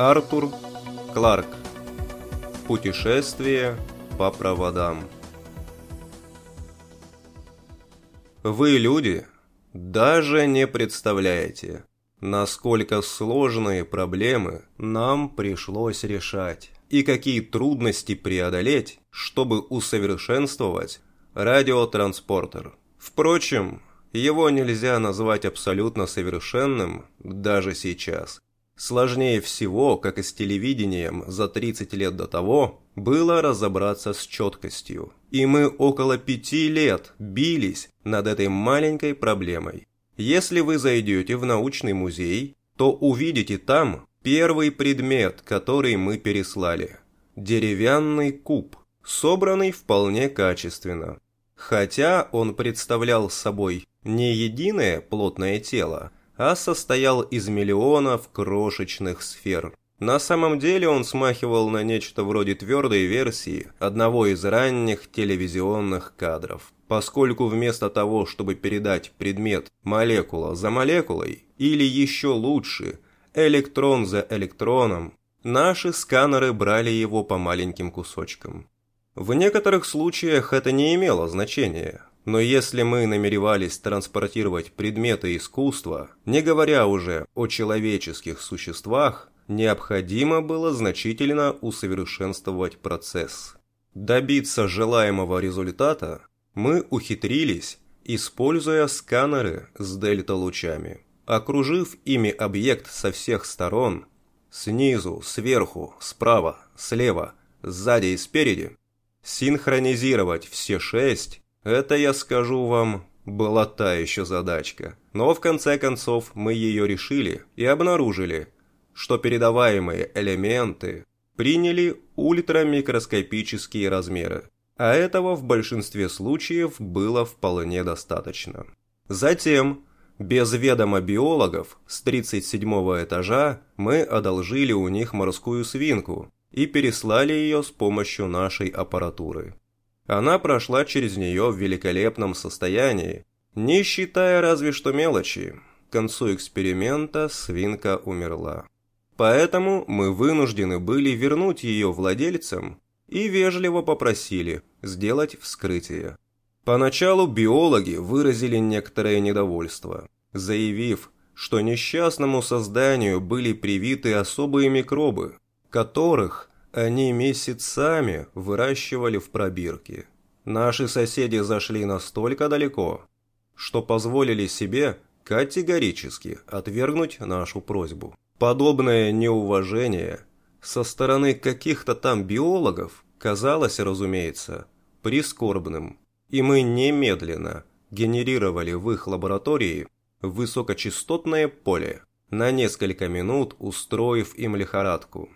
Артур Кларк. Путешествие по проводам. Вы, люди, даже не представляете, насколько сложные проблемы нам пришлось решать и какие трудности преодолеть, чтобы усовершенствовать радиотранспортер. Впрочем, его нельзя назвать абсолютно совершенным даже сейчас. Сложнее всего, как и с телевидением за 30 лет до того, было разобраться с четкостью. И мы около пяти лет бились над этой маленькой проблемой. Если вы зайдете в научный музей, то увидите там первый предмет, который мы переслали. Деревянный куб, собранный вполне качественно. Хотя он представлял собой не единое плотное тело, а состоял из миллионов крошечных сфер. На самом деле он смахивал на нечто вроде твердой версии одного из ранних телевизионных кадров, поскольку вместо того, чтобы передать предмет молекула за молекулой, или еще лучше, электрон за электроном, наши сканеры брали его по маленьким кусочкам. В некоторых случаях это не имело значения, но если мы намеревались транспортировать предметы искусства, не говоря уже о человеческих существах, необходимо было значительно усовершенствовать процесс. Добиться желаемого результата мы ухитрились, используя сканеры с дельта-лучами. Окружив ими объект со всех сторон, снизу, сверху, справа, слева, сзади и спереди, синхронизировать все шесть это, я скажу вам, была та еще задачка. Но в конце концов мы ее решили и обнаружили, что передаваемые элементы приняли ультрамикроскопические размеры, а этого в большинстве случаев было вполне достаточно. Затем, без ведома биологов, с 37 этажа мы одолжили у них морскую свинку и переслали ее с помощью нашей аппаратуры. Она прошла через нее в великолепном состоянии, не считая разве что мелочи. К концу эксперимента свинка умерла. Поэтому мы вынуждены были вернуть ее владельцам и вежливо попросили сделать вскрытие. Поначалу биологи выразили некоторое недовольство, заявив, что несчастному созданию были привиты особые микробы, которых они месяцами выращивали в пробирке. Наши соседи зашли настолько далеко, что позволили себе категорически отвергнуть нашу просьбу. Подобное неуважение со стороны каких-то там биологов казалось, разумеется, прискорбным, и мы немедленно генерировали в их лаборатории высокочастотное поле, на несколько минут устроив им лихорадку.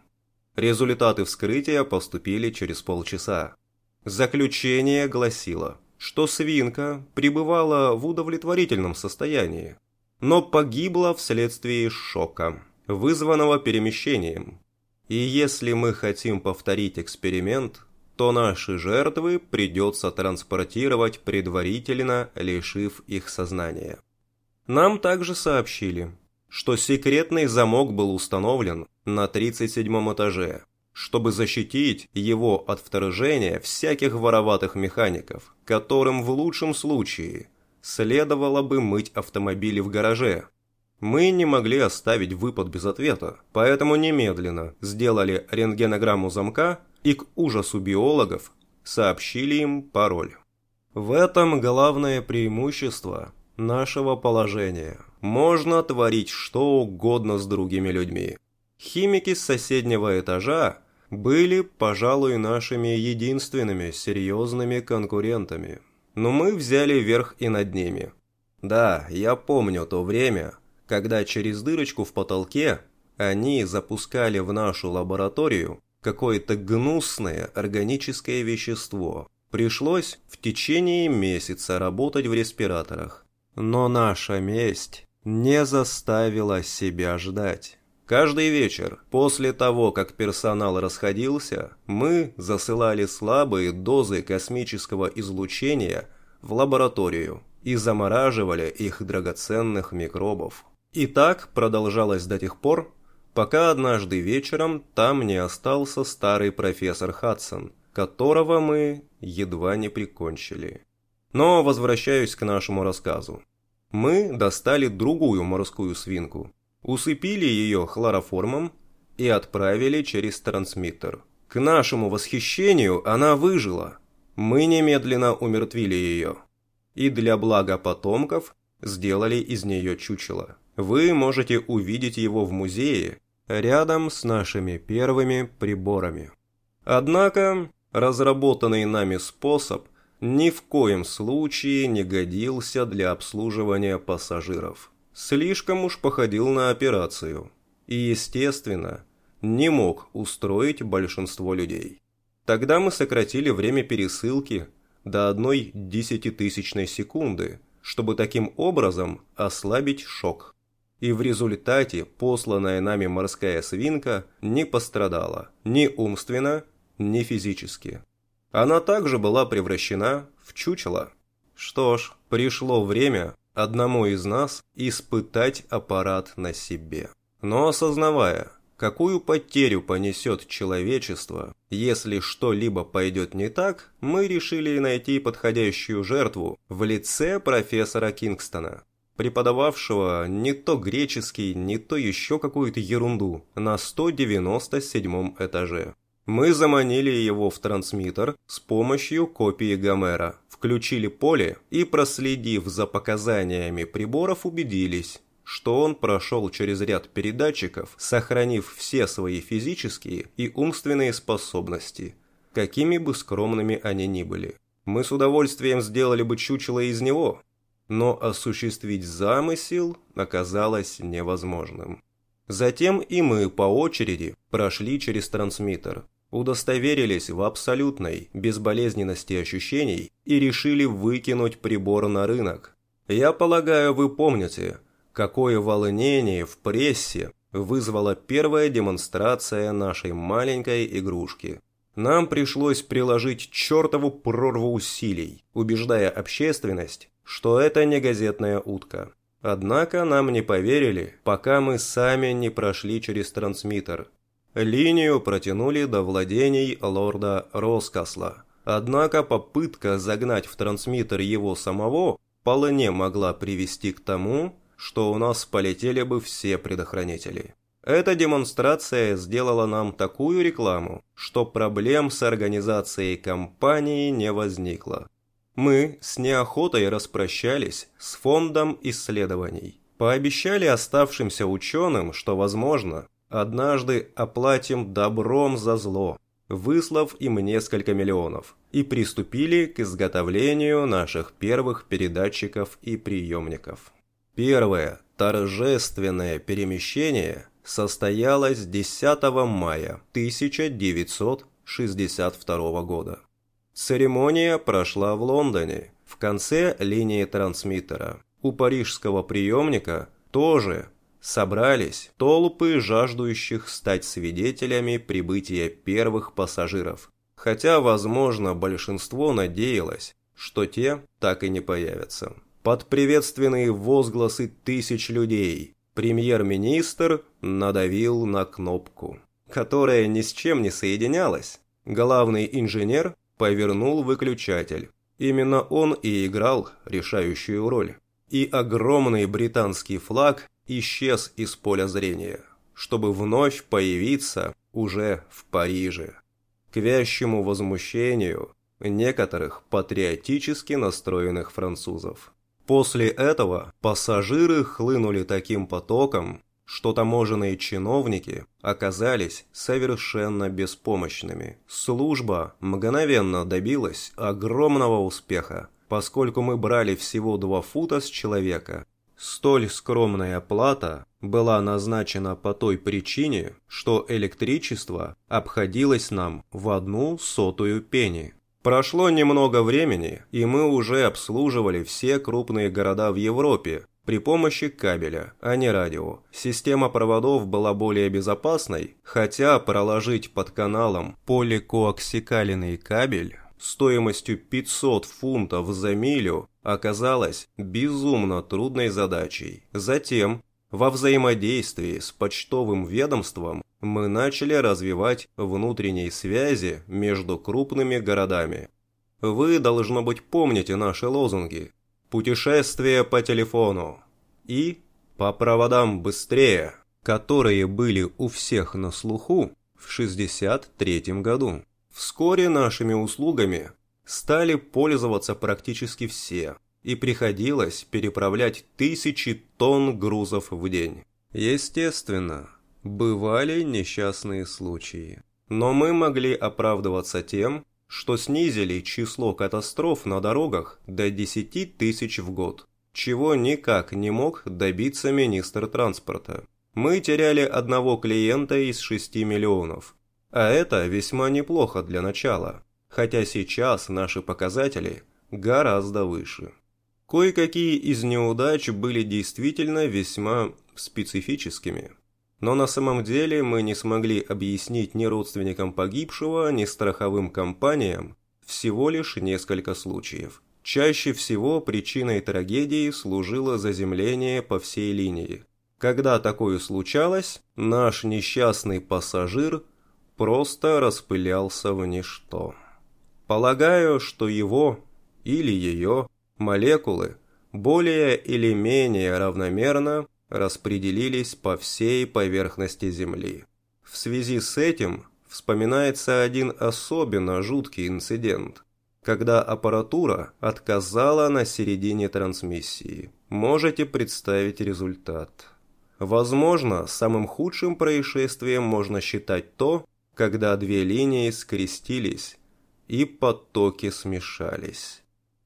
Результаты вскрытия поступили через полчаса. Заключение гласило, что свинка пребывала в удовлетворительном состоянии, но погибла вследствие шока, вызванного перемещением. И если мы хотим повторить эксперимент, то наши жертвы придется транспортировать предварительно, лишив их сознания. Нам также сообщили, что секретный замок был установлен на 37 этаже, чтобы защитить его от вторжения всяких вороватых механиков, которым в лучшем случае следовало бы мыть автомобили в гараже. Мы не могли оставить выпад без ответа, поэтому немедленно сделали рентгенограмму замка и к ужасу биологов сообщили им пароль. В этом главное преимущество нашего положения – можно творить что угодно с другими людьми. Химики с соседнего этажа были, пожалуй, нашими единственными серьезными конкурентами. Но мы взяли верх и над ними. Да, я помню то время, когда через дырочку в потолке они запускали в нашу лабораторию какое-то гнусное органическое вещество. Пришлось в течение месяца работать в респираторах. Но наша месть не заставила себя ждать. Каждый вечер, после того, как персонал расходился, мы засылали слабые дозы космического излучения в лабораторию и замораживали их драгоценных микробов. И так продолжалось до тех пор, пока однажды вечером там не остался старый профессор Хадсон, которого мы едва не прикончили. Но возвращаюсь к нашему рассказу. Мы достали другую морскую свинку, усыпили ее хлороформом и отправили через трансмиттер. К нашему восхищению она выжила. Мы немедленно умертвили ее. И для блага потомков сделали из нее чучело. Вы можете увидеть его в музее рядом с нашими первыми приборами. Однако, разработанный нами способ ни в коем случае не годился для обслуживания пассажиров. Слишком уж походил на операцию. И, естественно, не мог устроить большинство людей. Тогда мы сократили время пересылки до одной десятитысячной секунды, чтобы таким образом ослабить шок. И в результате посланная нами морская свинка не пострадала ни умственно, ни физически. Она также была превращена в чучело. Что ж, пришло время одному из нас испытать аппарат на себе. Но осознавая, какую потерю понесет человечество, если что-либо пойдет не так, мы решили найти подходящую жертву в лице профессора Кингстона, преподававшего не то греческий, не то еще какую-то ерунду на 197 этаже. Мы заманили его в трансмиттер с помощью копии Гомера, включили поле и, проследив за показаниями приборов, убедились, что он прошел через ряд передатчиков, сохранив все свои физические и умственные способности, какими бы скромными они ни были. Мы с удовольствием сделали бы чучело из него, но осуществить замысел оказалось невозможным. Затем и мы по очереди прошли через трансмиттер, удостоверились в абсолютной безболезненности ощущений и решили выкинуть прибор на рынок. Я полагаю, вы помните – какое волнение в прессе вызвала первая демонстрация нашей маленькой игрушки. Нам пришлось приложить чертову прорву усилий, убеждая общественность, что это не газетная утка. Однако нам не поверили, пока мы сами не прошли через трансмиттер. Линию протянули до владений лорда Роскасла. Однако попытка загнать в трансмиттер его самого вполне могла привести к тому, что у нас полетели бы все предохранители. Эта демонстрация сделала нам такую рекламу, что проблем с организацией кампании не возникло. Мы с неохотой распрощались с фондом исследований. Пообещали оставшимся ученым, что, возможно, однажды оплатим добром за зло, выслав им несколько миллионов, и приступили к изготовлению наших первых передатчиков и приемников. Первое торжественное перемещение состоялось 10 мая 1962 года. Церемония прошла в Лондоне, в конце линии трансмиттера. У парижского приемника тоже собрались толпы жаждущих стать свидетелями прибытия первых пассажиров, хотя, возможно, большинство надеялось, что те так и не появятся. Под приветственные возгласы тысяч людей премьер-министр надавил на кнопку, которая ни с чем не соединялась. Главный инженер повернул выключатель. Именно он и играл решающую роль. И огромный британский флаг исчез из поля зрения, чтобы вновь появиться уже в Париже. К вящему возмущению некоторых патриотически настроенных французов. После этого пассажиры хлынули таким потоком, что таможенные чиновники оказались совершенно беспомощными. Служба мгновенно добилась огромного успеха, поскольку мы брали всего два фута с человека. Столь скромная плата была назначена по той причине, что электричество обходилось нам в одну сотую пени. Прошло немного времени, и мы уже обслуживали все крупные города в Европе при помощи кабеля, а не радио. Система проводов была более безопасной, хотя проложить под каналом поликоаксикаленный кабель стоимостью 500 фунтов за милю оказалось безумно трудной задачей. Затем Во взаимодействии с почтовым ведомством мы начали развивать внутренние связи между крупными городами. Вы, должно быть, помните наши лозунги «Путешествие по телефону» и «По проводам быстрее», которые были у всех на слуху в 1963 году. Вскоре нашими услугами стали пользоваться практически все, и приходилось переправлять тысячи тонн грузов в день. Естественно, бывали несчастные случаи. Но мы могли оправдываться тем, что снизили число катастроф на дорогах до 10 тысяч в год, чего никак не мог добиться министр транспорта. Мы теряли одного клиента из 6 миллионов, а это весьма неплохо для начала, хотя сейчас наши показатели гораздо выше. Кое-какие из неудач были действительно весьма специфическими. Но на самом деле мы не смогли объяснить ни родственникам погибшего, ни страховым компаниям всего лишь несколько случаев. Чаще всего причиной трагедии служило заземление по всей линии. Когда такое случалось, наш несчастный пассажир просто распылялся в ничто. Полагаю, что его или ее молекулы более или менее равномерно распределились по всей поверхности Земли. В связи с этим вспоминается один особенно жуткий инцидент, когда аппаратура отказала на середине трансмиссии. Можете представить результат. Возможно, самым худшим происшествием можно считать то, когда две линии скрестились и потоки смешались.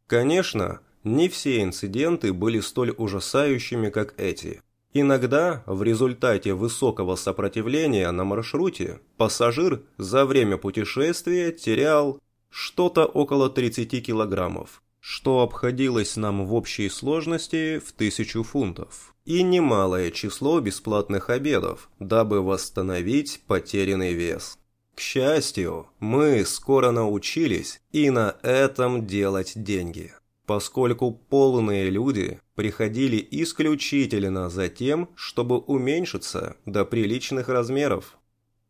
Конечно, не все инциденты были столь ужасающими, как эти. Иногда, в результате высокого сопротивления на маршруте, пассажир за время путешествия терял что-то около 30 килограммов, что обходилось нам в общей сложности в тысячу фунтов, и немалое число бесплатных обедов, дабы восстановить потерянный вес. К счастью, мы скоро научились и на этом делать деньги поскольку полные люди приходили исключительно за тем, чтобы уменьшиться до приличных размеров.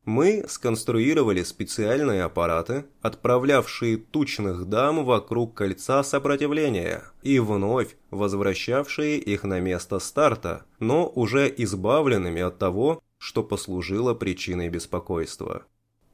Мы сконструировали специальные аппараты, отправлявшие тучных дам вокруг кольца сопротивления и вновь возвращавшие их на место старта, но уже избавленными от того, что послужило причиной беспокойства.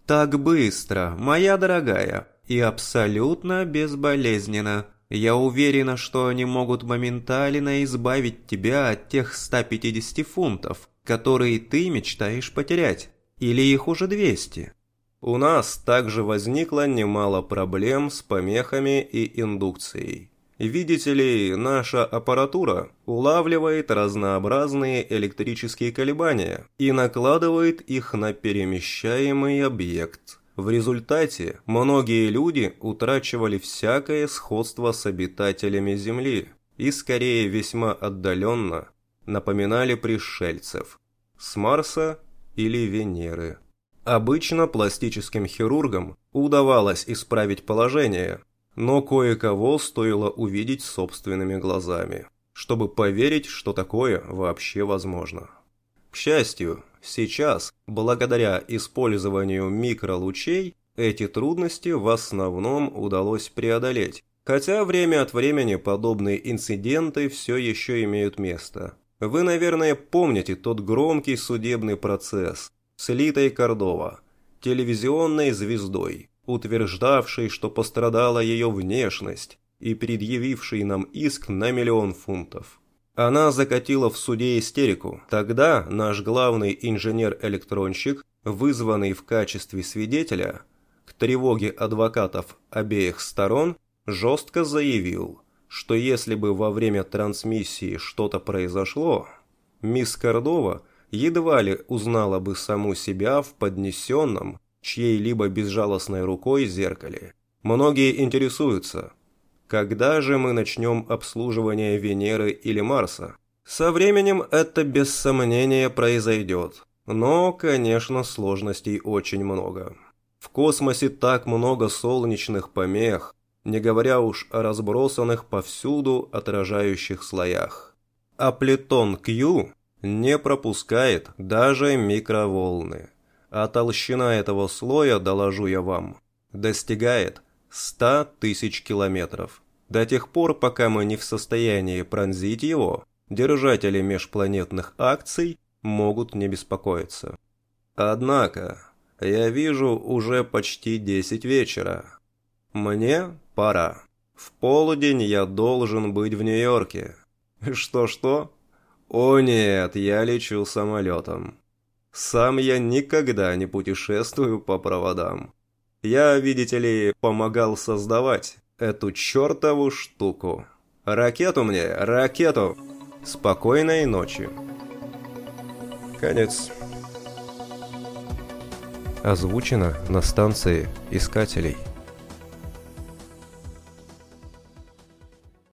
«Так быстро, моя дорогая, и абсолютно безболезненно», я уверена, что они могут моментально избавить тебя от тех 150 фунтов, которые ты мечтаешь потерять. Или их уже 200. У нас также возникло немало проблем с помехами и индукцией. Видите ли, наша аппаратура улавливает разнообразные электрические колебания и накладывает их на перемещаемый объект – в результате многие люди утрачивали всякое сходство с обитателями Земли и скорее весьма отдаленно напоминали пришельцев с Марса или Венеры. Обычно пластическим хирургам удавалось исправить положение, но кое-кого стоило увидеть собственными глазами, чтобы поверить, что такое вообще возможно. К счастью, Сейчас, благодаря использованию микролучей, эти трудности в основном удалось преодолеть, хотя время от времени подобные инциденты все еще имеют место. Вы, наверное, помните тот громкий судебный процесс с Литой Кордова, телевизионной звездой, утверждавшей, что пострадала ее внешность и предъявившей нам иск на миллион фунтов. Она закатила в суде истерику. Тогда наш главный инженер-электронщик, вызванный в качестве свидетеля, к тревоге адвокатов обеих сторон, жестко заявил, что если бы во время трансмиссии что-то произошло, мисс Кордова едва ли узнала бы саму себя в поднесенном чьей-либо безжалостной рукой зеркале. Многие интересуются – когда же мы начнем обслуживание Венеры или Марса? Со временем это без сомнения произойдет. Но, конечно, сложностей очень много. В космосе так много солнечных помех, не говоря уж о разбросанных повсюду отражающих слоях. А Плетон Q не пропускает даже микроволны. А толщина этого слоя, доложу я вам, достигает 100 тысяч километров. До тех пор, пока мы не в состоянии пронзить его, держатели межпланетных акций могут не беспокоиться. Однако, я вижу уже почти 10 вечера. Мне пора. В полдень я должен быть в Нью-Йорке. Что-что? О нет, я лечу самолетом. Сам я никогда не путешествую по проводам. Я, видите ли, помогал создавать эту чертову штуку. Ракету мне, ракету! Спокойной ночи. Конец. Озвучено на станции искателей.